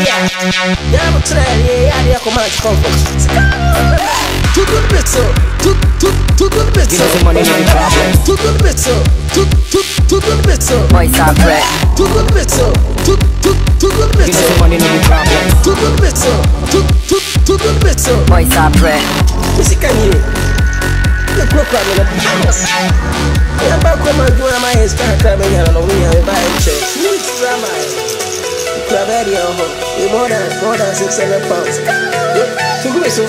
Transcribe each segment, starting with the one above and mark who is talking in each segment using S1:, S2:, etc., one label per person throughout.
S1: yeah. Yeah, I'm trying, yeah, yeah, come on, come. Tout le beso, tout, tout, tout le beso.
S2: You know the money no be problem.
S1: Tout le beso, tout, tout, tout le beso.
S2: Boys are bread.
S1: Le beso, tout, tout, tout le
S2: You know
S1: beso.
S2: the money no be problem.
S1: Tout le beso, tout, tout, tout le beso.
S2: Boys are bread.
S1: Kusika nyie. Ile kuro kwa mena business. Ya ba kwa ma jua ma yes ka ka be yana no we ya ba e che. Ni drama. Kura ba ri Claveria, et more than, more than 600 pounds. Tout le so,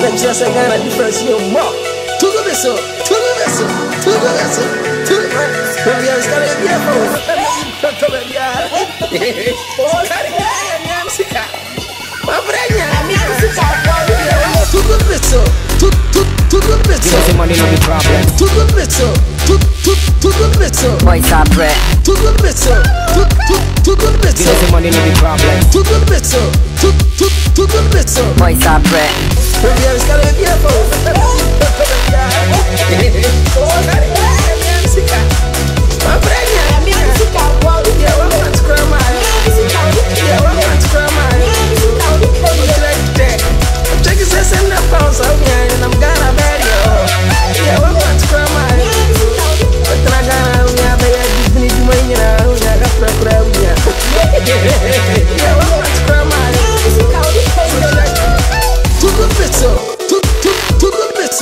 S1: même si ça gagne la différence, il est mort. Tout le so, tout le so, tout le so, tout le so. Claveria, c'est quand même bien, mon. Claveria. Tugu
S2: You
S1: beso.
S2: know the money no be problem.
S1: Tout le beso, tout, tout, tout le beso,
S2: Boys are bread.
S1: tout le beso, tout, tout, tout le
S2: You
S1: beso,
S2: know the money no be problem.
S1: tout le beso, tout, tout, tout le beso.
S2: Boys are bread.
S1: Baby, I was gonna be a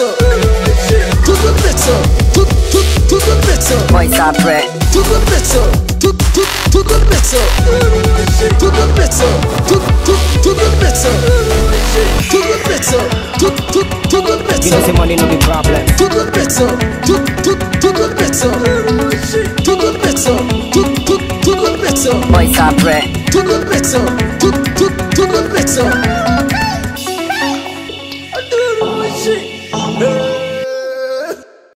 S1: pezzo, tutto il pezzo, tu, tu,
S2: tutto il pezzo.
S1: Poi s'apre. Tutto il pezzo, tu, tu, tutto il pezzo. Tutto il pezzo, tu, tu, tutto il pezzo. Tutto il pezzo, tu, tu,
S2: tutto
S1: il
S2: pezzo. Dino Simone non mi problem.
S1: Tutto il pezzo, tu, tu, tutto il pezzo. Tutto il pezzo, tu, tu, tutto il pezzo.
S2: Poi s'apre. Tutto
S1: il pezzo, tu, tu, tutto il pezzo. Beso.